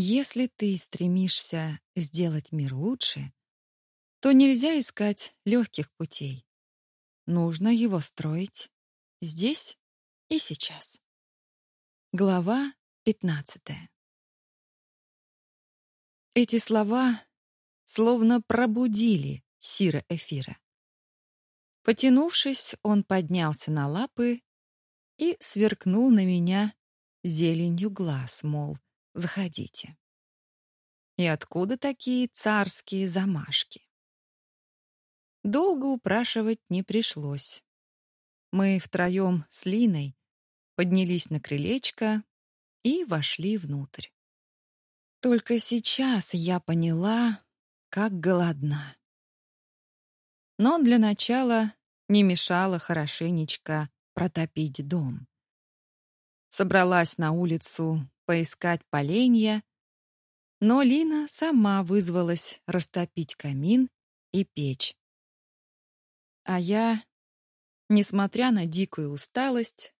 Если ты стремишься сделать мир лучше, то нельзя искать легких путей. Нужно его строить здесь и сейчас. Глава 15. Эти слова словно пробудили Сира Эфира. Потянувшись, он поднялся на лапы и сверкнул на меня зеленью глаз, мол, заходите. И откуда такие царские замашки? Долго упрашивать не пришлось. Мы втроем с Линой поднялись на крылечко и вошли внутрь. Только сейчас я поняла, как голодна. Но для начала не мешало хорошенечко протопить дом. Собралась на улицу поискать поленья, но Лина сама вызвалась растопить камин и печь. А я, несмотря на дикую усталость,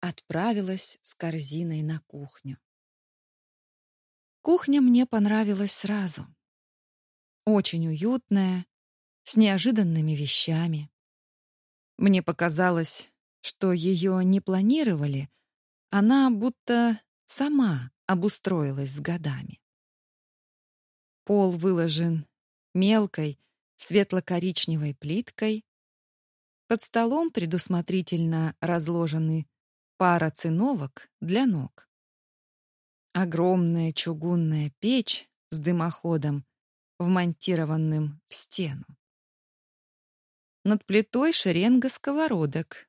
отправилась с корзиной на кухню. Кухня мне понравилась сразу. Очень уютная, с неожиданными вещами. Мне показалось, что ее не планировали, она будто сама обустроилась с годами. Пол выложен мелкой светло-коричневой плиткой. Под столом предусмотрительно разложены пара циновок для ног. Огромная чугунная печь с дымоходом, вмонтированным в стену. Над плитой шеренга сковородок,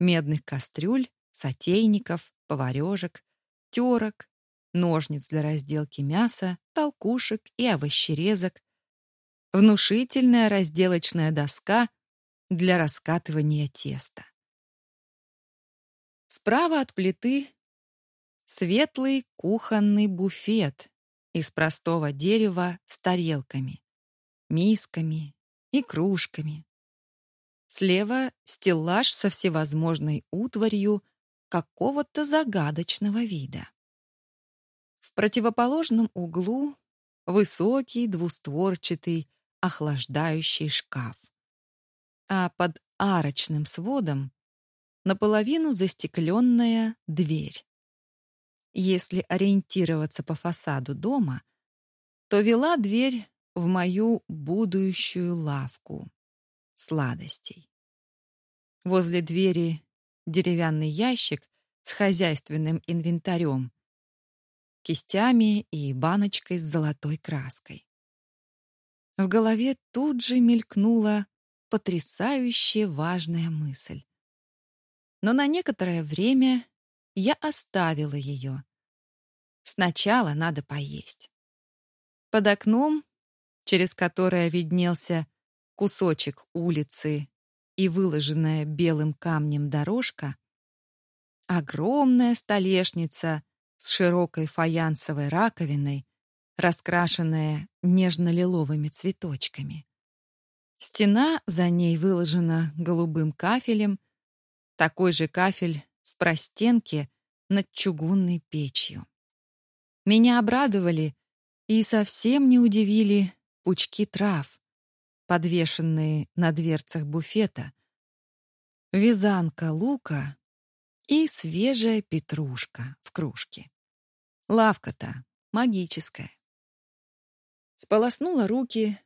медных кастрюль, сотейников, поварёжек, терок, ножниц для разделки мяса, толкушек и овощерезок, внушительная разделочная доска для раскатывания теста. Справа от плиты светлый кухонный буфет из простого дерева с тарелками, мисками и кружками. Слева стеллаж со всевозможной утварью какого-то загадочного вида. В противоположном углу высокий двустворчатый охлаждающий шкаф. А под арочным сводом наполовину застекленная дверь. Если ориентироваться по фасаду дома, то вела дверь в мою будущую лавку сладостей. Возле двери деревянный ящик с хозяйственным инвентарем, кистями и баночкой с золотой краской. В голове тут же мелькнула потрясающе важная мысль. Но на некоторое время я оставила ее. Сначала надо поесть. Под окном, через которое виднелся кусочек улицы и выложенная белым камнем дорожка, огромная столешница с широкой фаянсовой раковиной, раскрашенная нежно-лиловыми цветочками. Стена за ней выложена голубым кафелем, такой же кафель с простенки над чугунной печью. Меня обрадовали и совсем не удивили пучки трав, подвешенные на дверцах буфета, вязанка лука и свежая петрушка в кружке. Лавка-то магическая. Сполоснула руки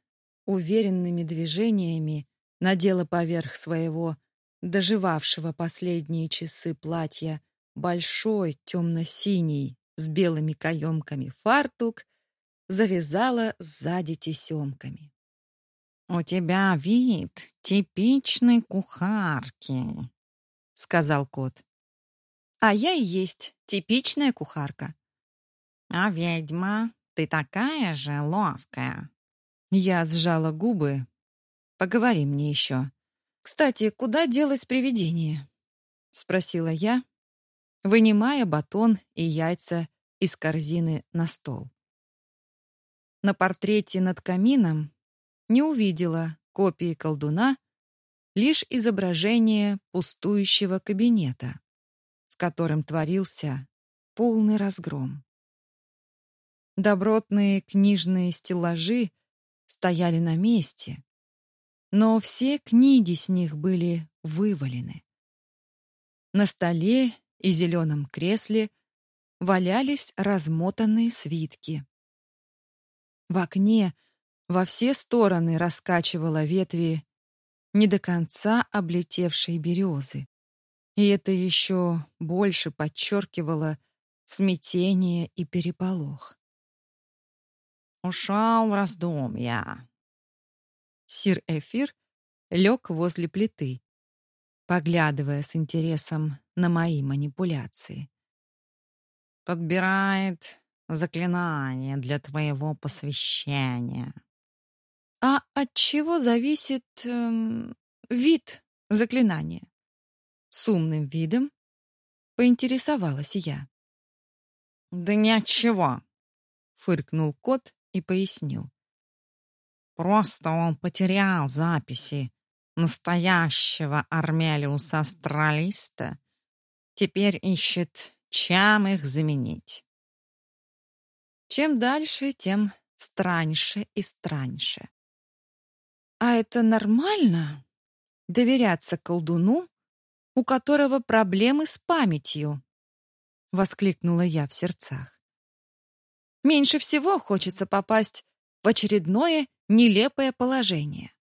уверенными движениями, надела поверх своего доживавшего последние часы платья большой темно-синий с белыми каемками фартук, завязала сзади тесемками. «У тебя вид типичной кухарки», — сказал кот. «А я и есть типичная кухарка». «А ведьма, ты такая же ловкая». Я сжала губы. «Поговори мне еще». «Кстати, куда делось привидение?» — спросила я, вынимая батон и яйца из корзины на стол. На портрете над камином не увидела копии колдуна, лишь изображение пустующего кабинета, в котором творился полный разгром. Добротные книжные стеллажи стояли на месте, но все книги с них были вывалены. На столе и зеленом кресле валялись размотанные свитки. В окне во все стороны раскачивала ветви не до конца облетевшей березы. И это еще больше подчеркивало смятение и переполох. «Ушел в раздумья». Сир Эфир лег возле плиты, поглядывая с интересом на мои манипуляции. «Подбирает заклинание для твоего посвящения». «А от чего зависит эм, вид заклинания?» С умным видом поинтересовалась я. «Да ни от чего», — фыркнул кот и пояснил. «Просто он потерял записи настоящего Армелиуса Астралиста, теперь ищет, чем их заменить. Чем дальше, тем страньше и страньше. А это нормально? Доверяться колдуну, у которого проблемы с памятью? Воскликнула я в сердцах. Меньше всего хочется попасть в очередное нелепое положение.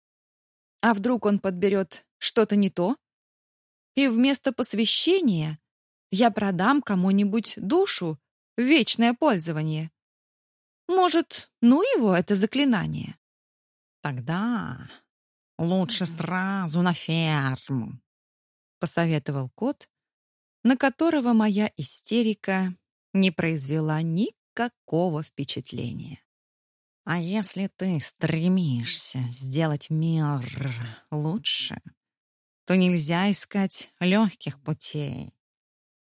А вдруг он подберет что-то не то? И вместо посвящения я продам кому-нибудь душу в вечное пользование. Может, ну его это заклинание? Тогда лучше сразу на ферму, посоветовал кот, на которого моя истерика не произвела никакого впечатления. А если ты стремишься сделать мир лучше, то нельзя искать легких путей.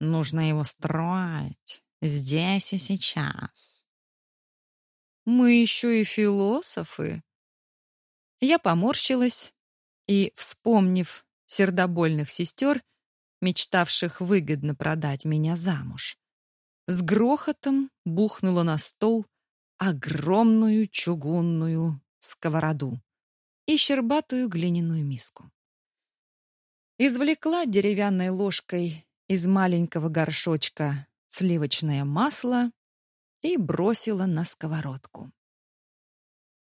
Нужно его строить здесь и сейчас. Мы еще и философы. Я поморщилась и, вспомнив сердобольных сестер, мечтавших выгодно продать меня замуж, с грохотом бухнула на стол огромную чугунную сковороду и щербатую глиняную миску. Извлекла деревянной ложкой из маленького горшочка сливочное масло и бросила на сковородку.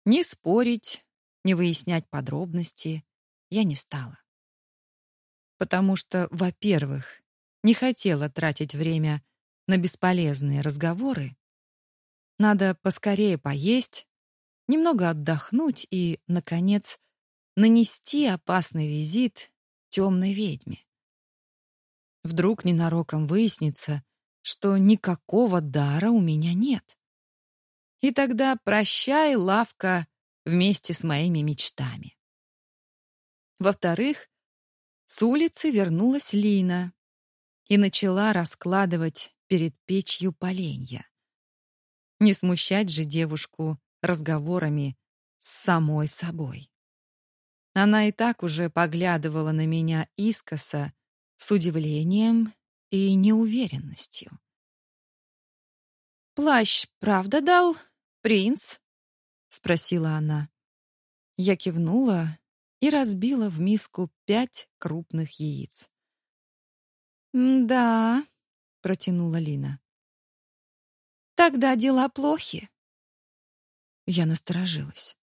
Не спорить, не выяснять подробности я не стала. Потому что, во-первых, не хотела тратить время на бесполезные разговоры, надо поскорее поесть, немного отдохнуть и, наконец, нанести опасный визит темной ведьме. Вдруг ненароком выяснится, что никакого дара у меня нет. И тогда прощай, лавка, вместе с моими мечтами. Во-вторых, с улицы вернулась Лина и начала раскладывать перед печью поленья. Не смущать же девушку разговорами с самой собой. Она и так уже поглядывала на меня искоса с удивлением и неуверенностью. «Плащ правда дал, принц?» — спросила она. Я кивнула и разбила в миску пять крупных яиц. «Да», — протянула Лина. Тогда дела плохи. Я насторожилась.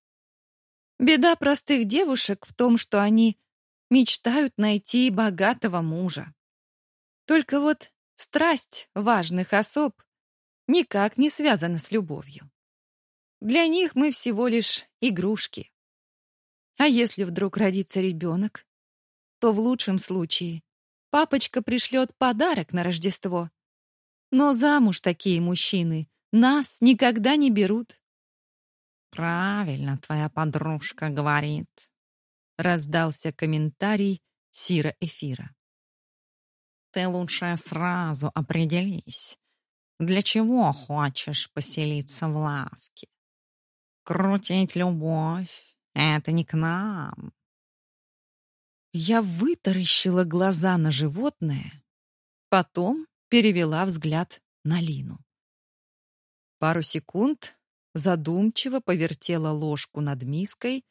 Беда простых девушек в том, что они мечтают найти богатого мужа. Только вот страсть важных особ никак не связана с любовью. Для них мы всего лишь игрушки. А если вдруг родится ребенок, то в лучшем случае папочка пришлет подарок на Рождество, но замуж такие мужчины нас никогда не берут. Правильно твоя подружка говорит, раздался комментарий Сира Эфира. Ты лучше сразу определись, для чего хочешь поселиться в лавке. Крутить любовь — это не к нам. Я вытаращила глаза на животное, потом перевела взгляд на Лину. Пару секунд задумчиво повертела ложку над миской,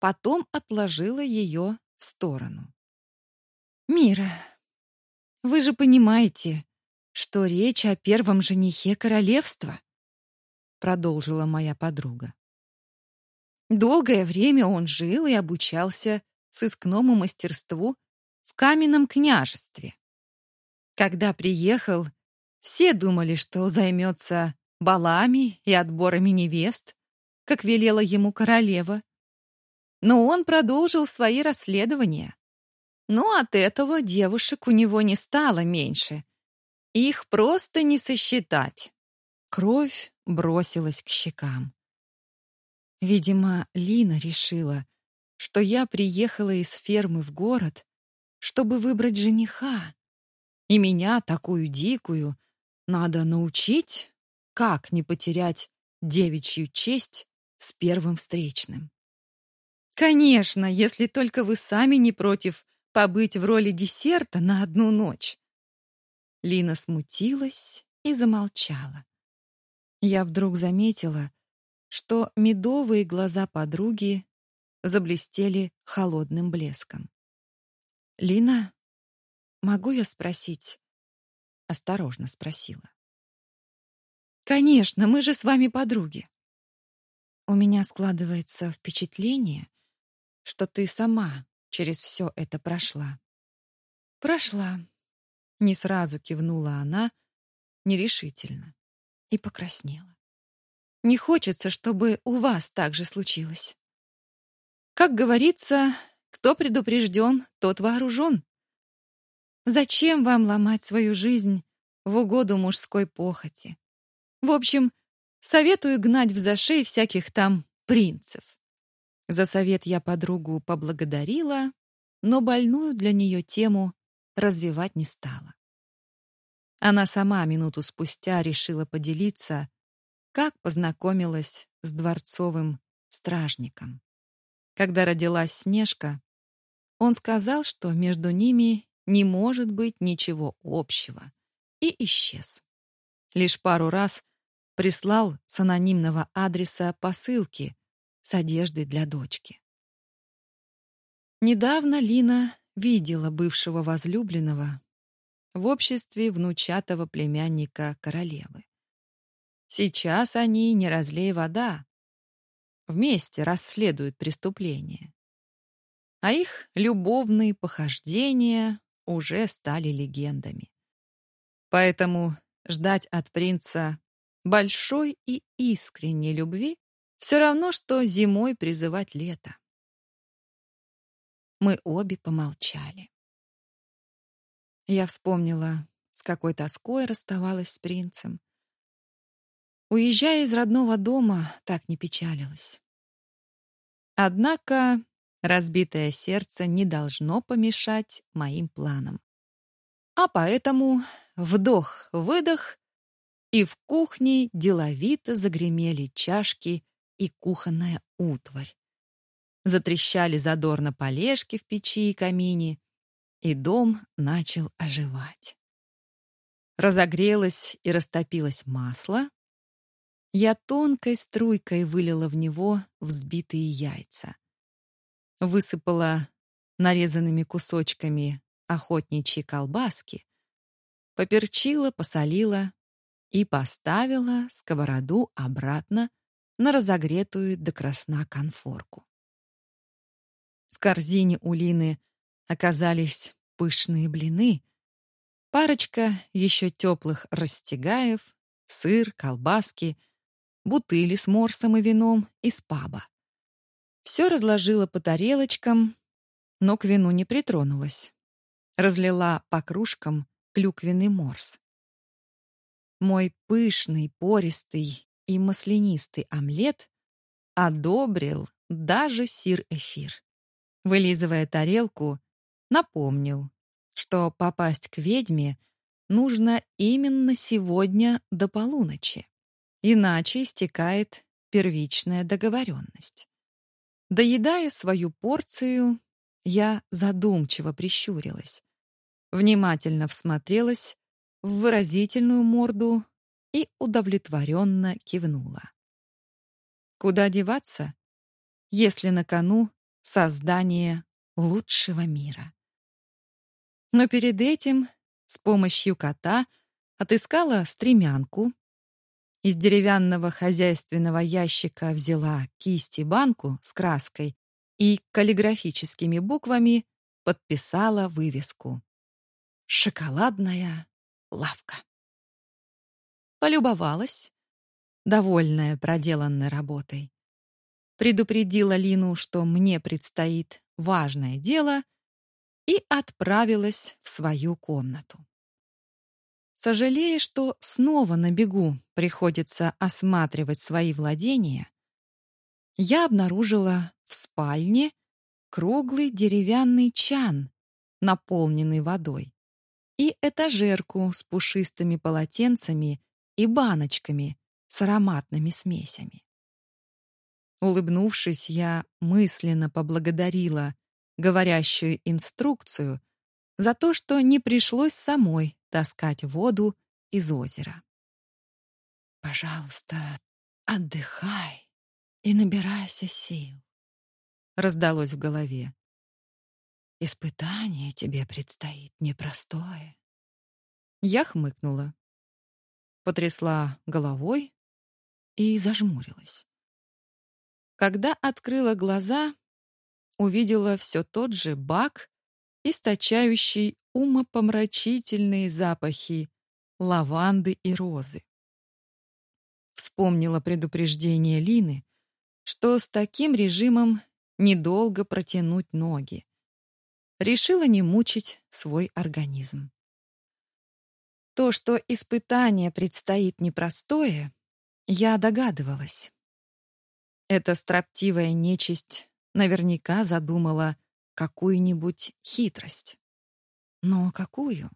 потом отложила ее в сторону. «Мира, вы же понимаете, что речь о первом женихе королевства», продолжила моя подруга. Долгое время он жил и обучался сыскному мастерству в каменном княжестве. Когда приехал, все думали, что займется балами и отборами невест, как велела ему королева. Но он продолжил свои расследования. Но от этого девушек у него не стало меньше. Их просто не сосчитать. Кровь бросилась к щекам. Видимо, Лина решила, что я приехала из фермы в город, чтобы выбрать жениха. И меня, такую дикую, надо научить, как не потерять девичью честь с первым встречным. Конечно, если только вы сами не против побыть в роли десерта на одну ночь. Лина смутилась и замолчала. Я вдруг заметила, что медовые глаза подруги заблестели холодным блеском. «Лина, могу я спросить?» Осторожно спросила. «Конечно, мы же с вами подруги. У меня складывается впечатление, что ты сама через все это прошла». «Прошла», — не сразу кивнула она, нерешительно, и покраснела. «Не хочется, чтобы у вас так же случилось». Как говорится, кто предупрежден, тот вооружен. Зачем вам ломать свою жизнь в угоду мужской похоти? В общем, советую гнать в зашей всяких там принцев. За совет я подругу поблагодарила, но больную для нее тему развивать не стала. Она сама минуту спустя решила поделиться, как познакомилась с дворцовым стражником. Когда родилась Снежка, он сказал, что между ними не может быть ничего общего, и исчез. Лишь пару раз прислал с анонимного адреса посылки с одеждой для дочки. Недавно Лина видела бывшего возлюбленного в обществе внучатого племянника королевы. Сейчас они не разлей вода, вместе расследуют преступления. А их любовные похождения уже стали легендами. Поэтому ждать от принца большой и искренней любви все равно, что зимой призывать лето. Мы обе помолчали. Я вспомнила, с какой тоской расставалась с принцем, Уезжая из родного дома, так не печалилась. Однако разбитое сердце не должно помешать моим планам. А поэтому вдох-выдох, и в кухне деловито загремели чашки и кухонная утварь. Затрещали задорно полежки в печи и камине, и дом начал оживать. Разогрелось и растопилось масло, я тонкой струйкой вылила в него взбитые яйца. Высыпала нарезанными кусочками охотничьи колбаски, поперчила, посолила и поставила сковороду обратно на разогретую до красна конфорку. В корзине у Лины оказались пышные блины, парочка еще теплых растягаев, сыр, колбаски — бутыли с морсом и вином из паба. Все разложила по тарелочкам, но к вину не притронулась. Разлила по кружкам клюквенный морс. Мой пышный, пористый и маслянистый омлет одобрил даже сир-эфир. Вылизывая тарелку, напомнил, что попасть к ведьме нужно именно сегодня до полуночи. Иначе истекает первичная договоренность. Доедая свою порцию, я задумчиво прищурилась. Внимательно всмотрелась в выразительную морду и удовлетворенно кивнула. Куда деваться, если на кону создание лучшего мира? Но перед этим с помощью кота отыскала стремянку, из деревянного хозяйственного ящика взяла кисть и банку с краской и каллиграфическими буквами подписала вывеску «Шоколадная лавка». Полюбовалась, довольная проделанной работой. Предупредила Лину, что мне предстоит важное дело, и отправилась в свою комнату. Сожалея, что снова на бегу приходится осматривать свои владения, я обнаружила в спальне круглый деревянный чан, наполненный водой, и этажерку с пушистыми полотенцами и баночками с ароматными смесями. Улыбнувшись, я мысленно поблагодарила говорящую инструкцию за то, что не пришлось самой таскать воду из озера. «Пожалуйста, отдыхай и набирайся сил», — раздалось в голове. «Испытание тебе предстоит непростое». Я хмыкнула, потрясла головой и зажмурилась. Когда открыла глаза, увидела все тот же бак, источающий умопомрачительные запахи лаванды и розы. Вспомнила предупреждение Лины, что с таким режимом недолго протянуть ноги. Решила не мучить свой организм. То, что испытание предстоит непростое, я догадывалась. Эта строптивая нечисть наверняка задумала какую-нибудь хитрость. Но какую?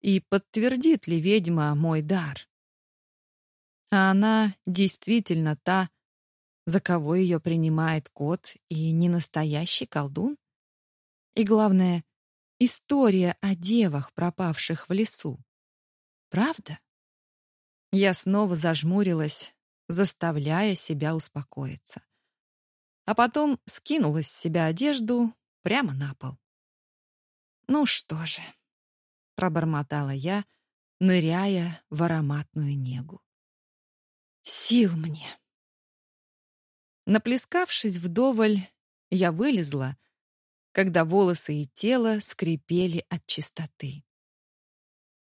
И подтвердит ли ведьма мой дар? А она действительно та, за кого ее принимает кот и не настоящий колдун? И главное, история о девах, пропавших в лесу. Правда? Я снова зажмурилась, заставляя себя успокоиться. А потом скинула с себя одежду прямо на пол. «Ну что же», — пробормотала я, ныряя в ароматную негу. «Сил мне!» Наплескавшись вдоволь, я вылезла, когда волосы и тело скрипели от чистоты.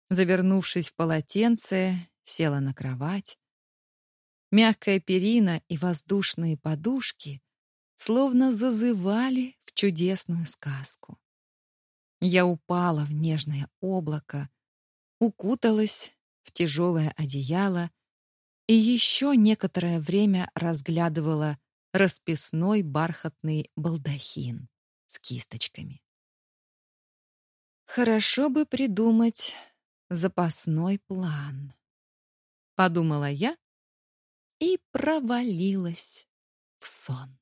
Завернувшись в полотенце, села на кровать. Мягкая перина и воздушные подушки словно зазывали в чудесную сказку. Я упала в нежное облако, укуталась в тяжелое одеяло и еще некоторое время разглядывала расписной бархатный балдахин с кисточками. Хорошо бы придумать запасной план, подумала я и провалилась в сон.